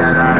da